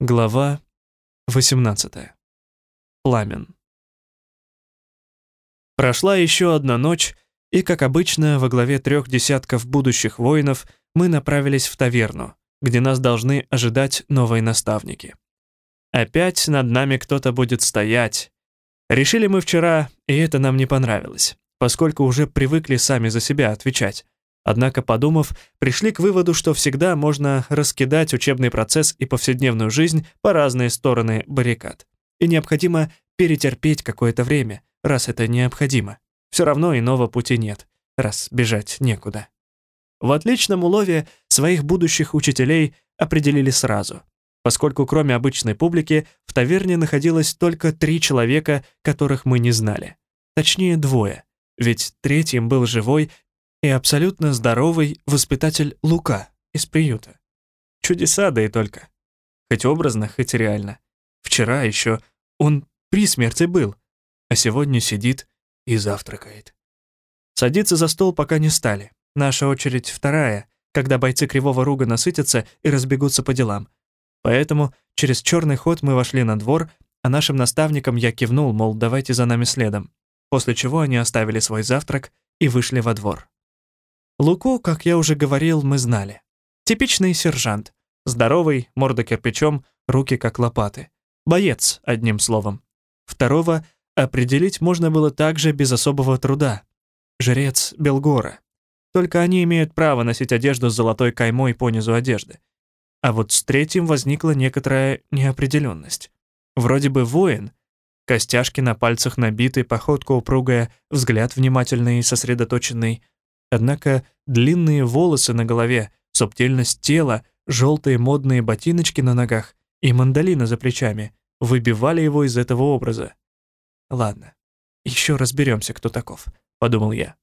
Глава 18. Пламен. Прошла еще одна ночь, и, как обычно, во главе трех десятков будущих воинов мы направились в таверну, где нас должны ожидать новые наставники. Опять над нами кто-то будет стоять. Решили мы вчера, и это нам не понравилось, поскольку уже привыкли сами за себя отвечать. Однако, подумав, пришли к выводу, что всегда можно раскидать учебный процесс и повседневную жизнь по разные стороны баррикад. И необходимо перетерпеть какое-то время, раз это необходимо. Все равно иного пути нет, раз бежать некуда. В отличном улове своих будущих учителей определили сразу, поскольку кроме обычной публики в таверне находилось только три человека, которых мы не знали. Точнее, двое, ведь третьим был живой и абсолютно здоровый воспитатель Лука из приюта. Чудеса, да и только. Хоть образно, хоть реально. Вчера еще он при смерти был, а сегодня сидит и завтракает. Садиться за стол пока не стали. Наша очередь вторая, когда бойцы Кривого Руга насытятся и разбегутся по делам. Поэтому через черный ход мы вошли на двор, а нашим наставникам я кивнул, мол, давайте за нами следом. После чего они оставили свой завтрак и вышли во двор. Луку, как я уже говорил, мы знали. Типичный сержант. Здоровый, морда кирпичом, руки как лопаты. Боец, одним словом. Второго определить можно было также без особого труда. Жрец Белгора. Только они имеют право носить одежду с золотой каймой по одежды. А вот с третьим возникла некоторая неопределенность. Вроде бы воин, костяшки на пальцах набиты, походка упругая, взгляд внимательный и сосредоточенный — Однако длинные волосы на голове, субтильность тела, желтые модные ботиночки на ногах и мандолина за плечами выбивали его из этого образа. «Ладно, еще разберемся, кто таков», — подумал я.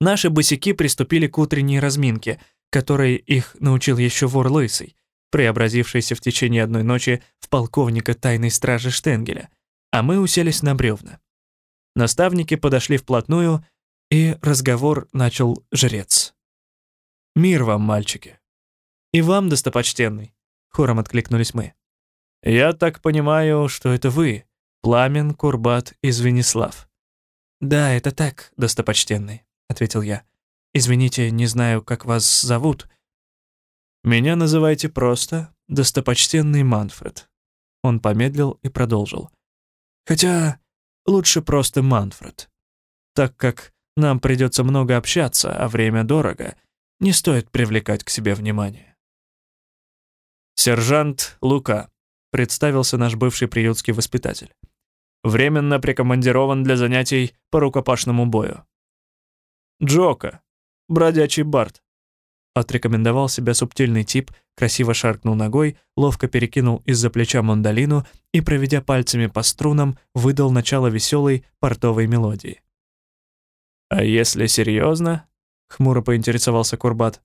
Наши босики приступили к утренней разминке, которой их научил еще вор Лысый, преобразившийся в течение одной ночи в полковника тайной стражи Штенгеля, а мы уселись на бревна. Наставники подошли вплотную и разговор начал жрец. «Мир вам, мальчики!» «И вам, достопочтенный!» — хором откликнулись мы. «Я так понимаю, что это вы, Пламен Курбат из Венеслав». «Да, это так, достопочтенный», — ответил я. «Извините, не знаю, как вас зовут». «Меня называйте просто достопочтенный Манфред». Он помедлил и продолжил. «Хотя лучше просто Манфред, так как нам придется много общаться, а время дорого. Не стоит привлекать к себе внимание. Сержант Лука, представился наш бывший приютский воспитатель. Временно прикомандирован для занятий по рукопашному бою. Джока, бродячий бард. Отрекомендовал себя субтильный тип, красиво шаркнул ногой, ловко перекинул из-за плеча мандолину и, проведя пальцами по струнам, выдал начало веселой портовой мелодии. «А если серьезно?» — хмуро поинтересовался Курбат.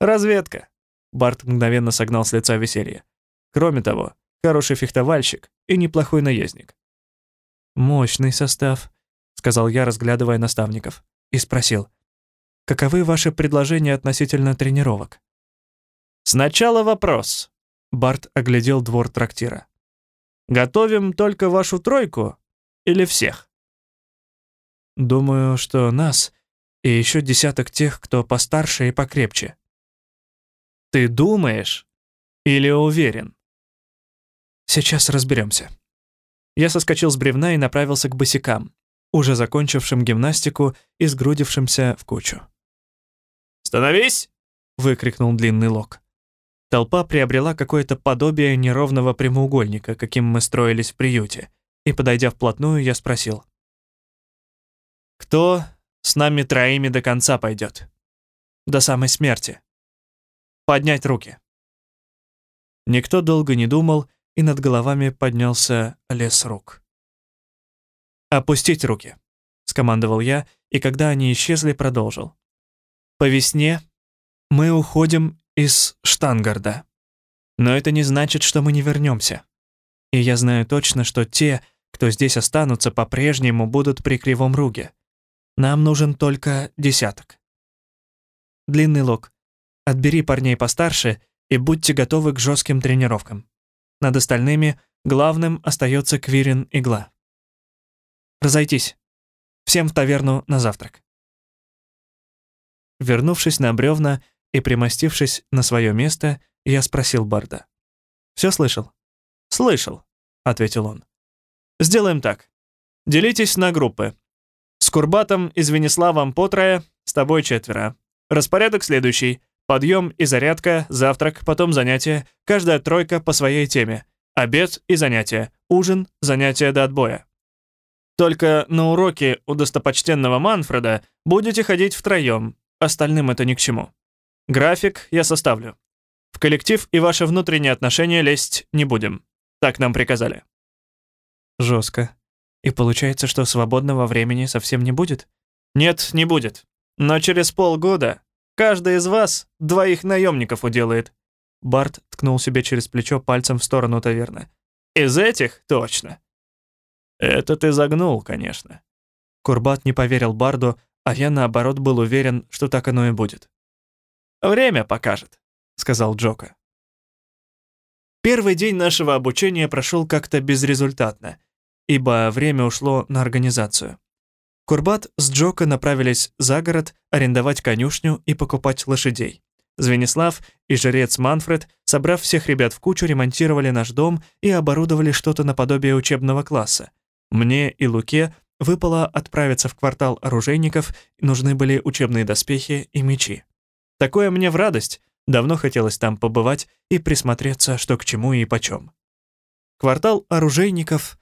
«Разведка!» — Барт мгновенно согнал с лица веселье. «Кроме того, хороший фехтовальщик и неплохой наездник». «Мощный состав», — сказал я, разглядывая наставников, и спросил. «Каковы ваши предложения относительно тренировок?» «Сначала вопрос», — Барт оглядел двор трактира. «Готовим только вашу тройку или всех?» Думаю, что нас и еще десяток тех, кто постарше и покрепче. Ты думаешь или уверен? Сейчас разберемся. Я соскочил с бревна и направился к босикам, уже закончившим гимнастику и сгрудившимся в кучу. «Становись!» — выкрикнул длинный лок. Толпа приобрела какое-то подобие неровного прямоугольника, каким мы строились в приюте, и, подойдя вплотную, я спросил. Кто с нами троими до конца пойдет? До самой смерти. Поднять руки. Никто долго не думал, и над головами поднялся лес рук. «Опустить руки», — скомандовал я, и когда они исчезли, продолжил. «По весне мы уходим из Штангарда. Но это не значит, что мы не вернемся. И я знаю точно, что те, кто здесь останутся, по-прежнему будут при Кривом Руге. Нам нужен только десяток. Длинный лог. Отбери парней постарше и будьте готовы к жестким тренировкам. Над остальными главным остается Квирин Игла. Разойтись. Всем в таверну на завтрак. Вернувшись на бревна и примостившись на свое место, я спросил Барда. «Все слышал?» «Слышал», — ответил он. «Сделаем так. Делитесь на группы. С Курбатом и Звениславом по трое, с тобой четверо. Распорядок следующий. Подъем и зарядка, завтрак, потом занятия. Каждая тройка по своей теме. Обед и занятия. Ужин, занятия до отбоя. Только на уроки у достопочтенного Манфреда будете ходить втроем, остальным это ни к чему. График я составлю. В коллектив и ваши внутренние отношения лезть не будем. Так нам приказали. Жестко. И получается, что свободного времени совсем не будет? Нет, не будет. Но через полгода каждый из вас двоих наемников уделает. Барт ткнул себе через плечо пальцем в сторону таверны. Из этих точно. Это ты загнул, конечно. Курбат не поверил Барду, а я, наоборот, был уверен, что так оно и будет. «Время покажет», — сказал Джока. Первый день нашего обучения прошел как-то безрезультатно, ибо время ушло на организацию. Курбат с Джока направились за город арендовать конюшню и покупать лошадей. Звенислав и жрец Манфред, собрав всех ребят в кучу, ремонтировали наш дом и оборудовали что-то наподобие учебного класса. Мне и Луке выпало отправиться в квартал оружейников, нужны были учебные доспехи и мечи. Такое мне в радость, давно хотелось там побывать и присмотреться, что к чему и почем. Квартал оружейников —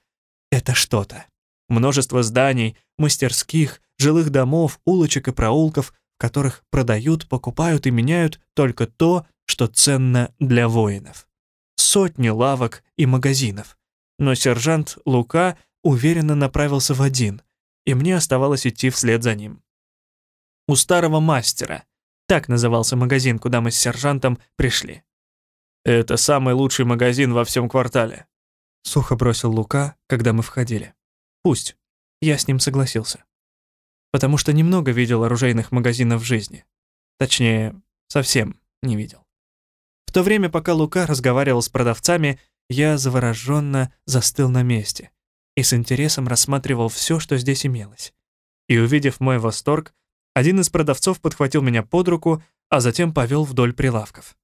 это что-то. Множество зданий, мастерских, жилых домов, улочек и проулков, в которых продают, покупают и меняют только то, что ценно для воинов. Сотни лавок и магазинов. Но сержант Лука — уверенно направился в один, и мне оставалось идти вслед за ним. У старого мастера, так назывался магазин, куда мы с сержантом пришли. «Это самый лучший магазин во всем квартале», — сухо бросил Лука, когда мы входили. «Пусть». Я с ним согласился. Потому что немного видел оружейных магазинов в жизни. Точнее, совсем не видел. В то время, пока Лука разговаривал с продавцами, я завороженно застыл на месте — и с интересом рассматривал все, что здесь имелось. И увидев мой восторг, один из продавцов подхватил меня под руку, а затем повел вдоль прилавков.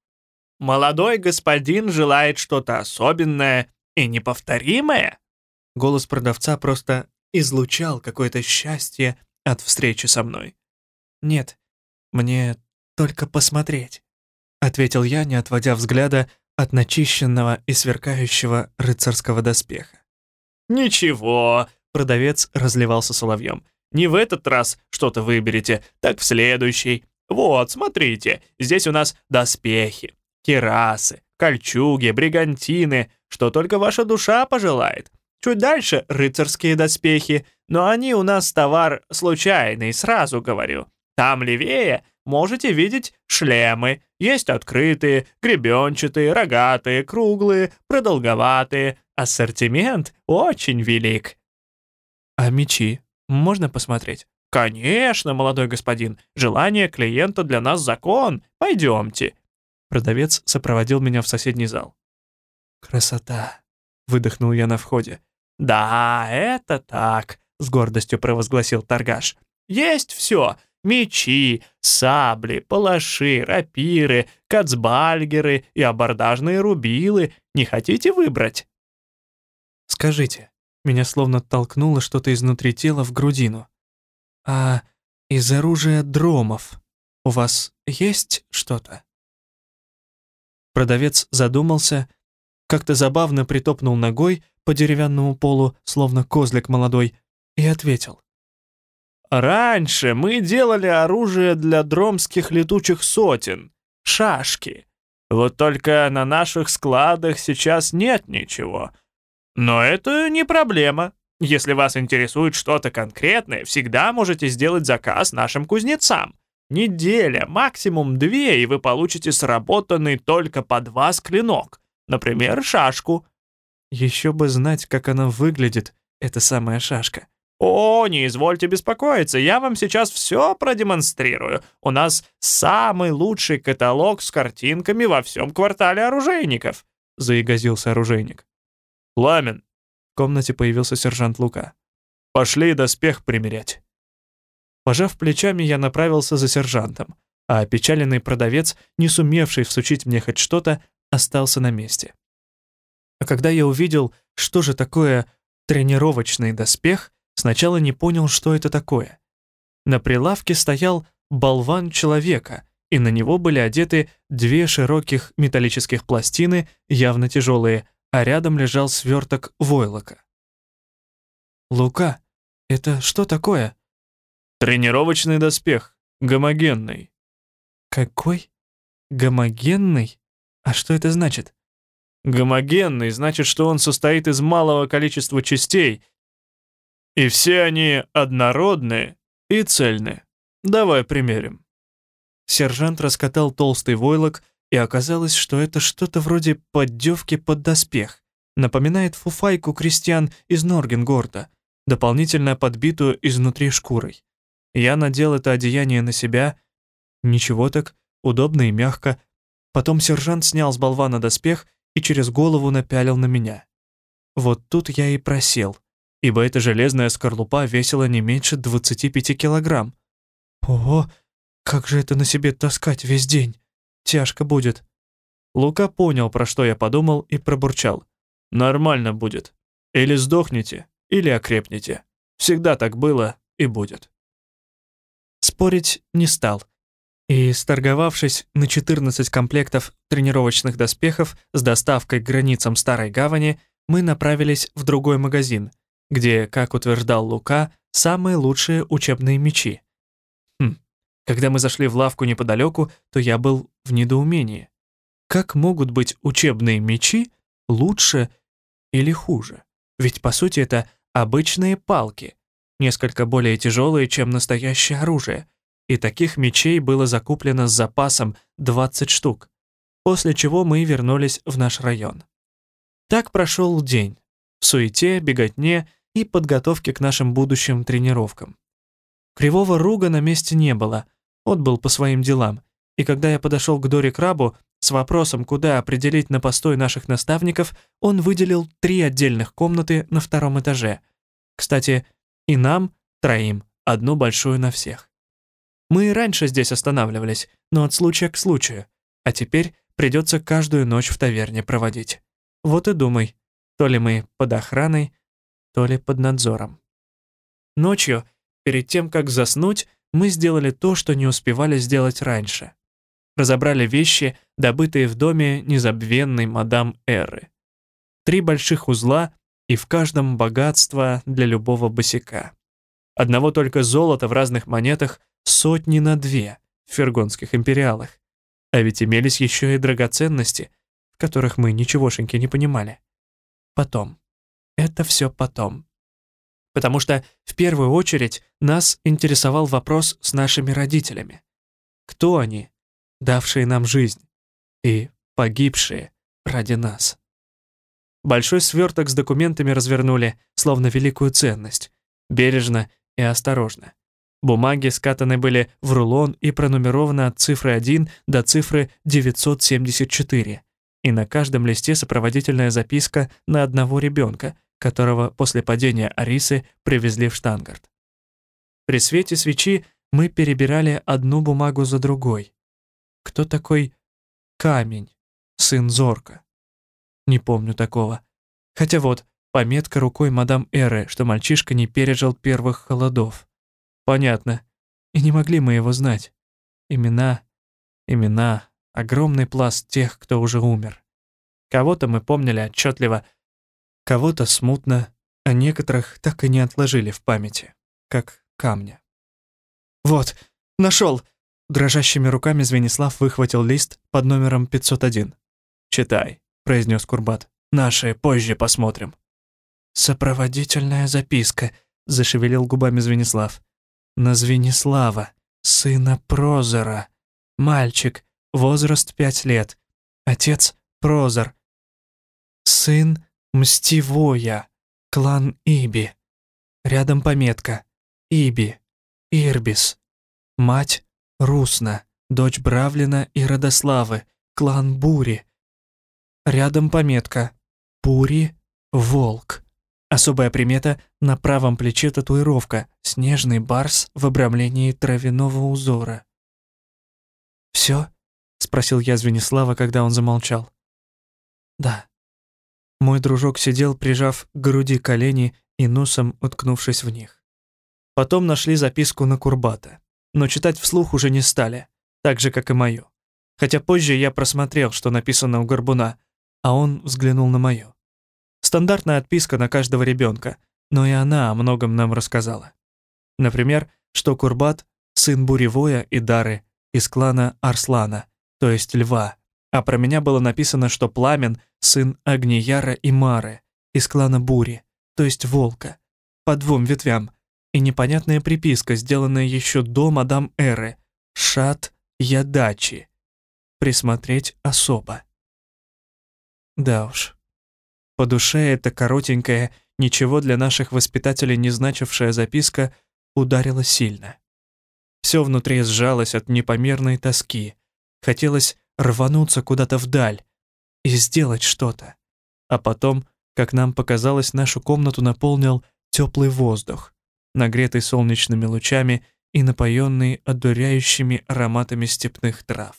«Молодой господин желает что-то особенное и неповторимое?» Голос продавца просто излучал какое-то счастье от встречи со мной. «Нет, мне только посмотреть», — ответил я, не отводя взгляда от начищенного и сверкающего рыцарского доспеха. «Ничего», — продавец разливался соловьем. «Не в этот раз что-то выберете, так в следующий. Вот, смотрите, здесь у нас доспехи, керасы, кольчуги, бригантины, что только ваша душа пожелает. Чуть дальше рыцарские доспехи, но они у нас товар случайный, сразу говорю. Там левее можете видеть шлемы. Есть открытые, гребенчатые, рогатые, круглые, продолговатые. Ассортимент очень велик. А мечи можно посмотреть? Конечно, молодой господин. Желание клиента для нас закон. Пойдемте. Продавец сопроводил меня в соседний зал. Красота, выдохнул я на входе. Да, это так, с гордостью провозгласил торгаш. Есть все. Мечи, сабли, палаши, рапиры, кацбальгеры и абордажные рубилы. Не хотите выбрать? Скажите, меня словно толкнуло что-то изнутри тела в грудину. А из оружия дромов у вас есть что-то? Продавец задумался, как-то забавно притопнул ногой по деревянному полу, словно козлик молодой, и ответил. «Раньше мы делали оружие для дромских летучих сотен, шашки. Вот только на наших складах сейчас нет ничего, но это не проблема. Если вас интересует что-то конкретное, всегда можете сделать заказ нашим кузнецам. Неделя, максимум две, и вы получите сработанный только под вас клинок. Например, шашку. Еще бы знать, как она выглядит, эта самая шашка. «О, не извольте беспокоиться, я вам сейчас все продемонстрирую. У нас самый лучший каталог с картинками во всем квартале оружейников. — заигазился оружейник. «Пламен!» — в комнате появился сержант Лука. «Пошли доспех примерять». Пожав плечами, я направился за сержантом, а опечаленный продавец, не сумевший всучить мне хоть что-то, остался на месте. А когда я увидел, что же такое тренировочный доспех, сначала не понял, что это такое. На прилавке стоял болван человека, и на него были одеты две широких металлических пластины, явно тяжелые, а рядом лежал сверток войлока. «Лука, это что такое?» «Тренировочный доспех, гомогенный». «Какой? Гомогенный? А что это значит?» «Гомогенный значит, что он состоит из малого количества частей, и все они однородные и цельные. Давай примерим». Сержант раскатал толстый войлок, и оказалось, что это что-то вроде поддевки под доспех. Напоминает фуфайку крестьян из Норгенгорда, дополнительно подбитую изнутри шкурой. Я надел это одеяние на себя. Ничего так, удобно и мягко. Потом сержант снял с болвана доспех и через голову напялил на меня. Вот тут я и просел, ибо эта железная скорлупа весила не меньше 25 килограмм. Ого, как же это на себе таскать весь день? Тяжко будет. Лука понял, про что я подумал, и пробурчал. Нормально будет. Или сдохнете, или окрепнете. Всегда так было и будет. Спорить не стал. И, сторговавшись на 14 комплектов тренировочных доспехов с доставкой к границам Старой Гавани, мы направились в другой магазин, где, как утверждал Лука, самые лучшие учебные мечи. Когда мы зашли в лавку неподалеку, то я был в недоумении. Как могут быть учебные мечи лучше или хуже? Ведь, по сути, это обычные палки, несколько более тяжелые, чем настоящее оружие. И таких мечей было закуплено с запасом 20 штук, после чего мы вернулись в наш район. Так прошел день, в суете, беготне и подготовке к нашим будущим тренировкам. Кривого руга на месте не было — отбыл по своим делам, и когда я подошел к Доре Крабу с вопросом, куда определить на постой наших наставников, он выделил три отдельных комнаты на втором этаже. Кстати, и нам, троим, одну большую на всех. Мы и раньше здесь останавливались, но от случая к случаю, а теперь придется каждую ночь в таверне проводить. Вот и думай, то ли мы под охраной, то ли под надзором. Ночью, перед тем, как заснуть, мы сделали то, что не успевали сделать раньше. Разобрали вещи, добытые в доме незабвенной мадам Эры. Три больших узла, и в каждом богатство для любого босика. Одного только золота в разных монетах сотни на две в фергонских империалах. А ведь имелись еще и драгоценности, в которых мы ничегошеньки не понимали. Потом. Это все потом потому что в первую очередь нас интересовал вопрос с нашими родителями. Кто они, давшие нам жизнь и погибшие ради нас? Большой сверток с документами развернули, словно великую ценность, бережно и осторожно. Бумаги скатаны были в рулон и пронумерованы от цифры 1 до цифры 974, и на каждом листе сопроводительная записка на одного ребенка — которого после падения Арисы привезли в Штангарт. При свете свечи мы перебирали одну бумагу за другой. Кто такой Камень, сын Зорка? Не помню такого. Хотя вот, пометка рукой мадам Эры, что мальчишка не пережил первых холодов. Понятно. И не могли мы его знать. Имена, имена, огромный пласт тех, кто уже умер. Кого-то мы помнили отчетливо, Кого-то смутно, а некоторых так и не отложили в памяти, как камня. «Вот, нашел!» Дрожащими руками Звенислав выхватил лист под номером 501. «Читай», — произнес Курбат. «Наши позже посмотрим». «Сопроводительная записка», — зашевелил губами Звенислав. «На Звенислава, сына Прозора. Мальчик, возраст пять лет. Отец Прозор. Сын Мстивоя, клан Иби. Рядом пометка Иби, Ирбис. Мать Русна, дочь Бравлина и Родославы, клан Бури. Рядом пометка «Пури волк». Особая примета — на правом плече татуировка «Снежный барс в обрамлении травяного узора». «Всё?» — спросил я Звенислава, когда он замолчал. «Да». Мой дружок сидел, прижав к груди колени и носом уткнувшись в них. Потом нашли записку на Курбата, но читать вслух уже не стали, так же, как и мою. Хотя позже я просмотрел, что написано у Горбуна, а он взглянул на мою. Стандартная отписка на каждого ребенка, но и она о многом нам рассказала. Например, что Курбат — сын Буревоя и Дары из клана Арслана, то есть Льва, а про меня было написано, что Пламен — сын Агнияра и Мары из клана Бури, то есть Волка, по двум ветвям, и непонятная приписка, сделанная еще до мадам Эры — Шат Ядачи. Присмотреть особо. Да уж. По душе эта коротенькая, ничего для наших воспитателей не значившая записка ударила сильно. Все внутри сжалось от непомерной тоски. Хотелось рвануться куда-то вдаль и сделать что-то. А потом, как нам показалось, нашу комнату наполнил теплый воздух, нагретый солнечными лучами и напоенный одуряющими ароматами степных трав.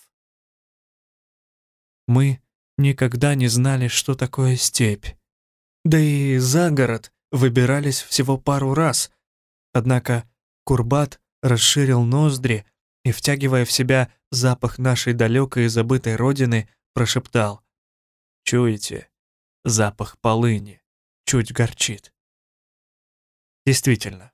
Мы никогда не знали, что такое степь. Да и за город выбирались всего пару раз. Однако Курбат расширил ноздри и, втягивая в себя запах нашей далекой и забытой родины, прошептал. «Чуете? Запах полыни. Чуть горчит». Действительно.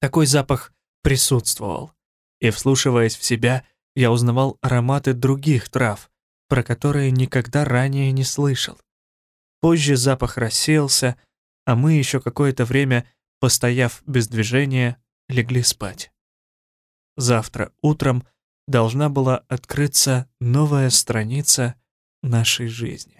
Такой запах присутствовал. И, вслушиваясь в себя, я узнавал ароматы других трав, про которые никогда ранее не слышал. Позже запах рассеялся, а мы еще какое-то время, постояв без движения, легли спать. Завтра утром должна была открыться новая страница нашей жизни.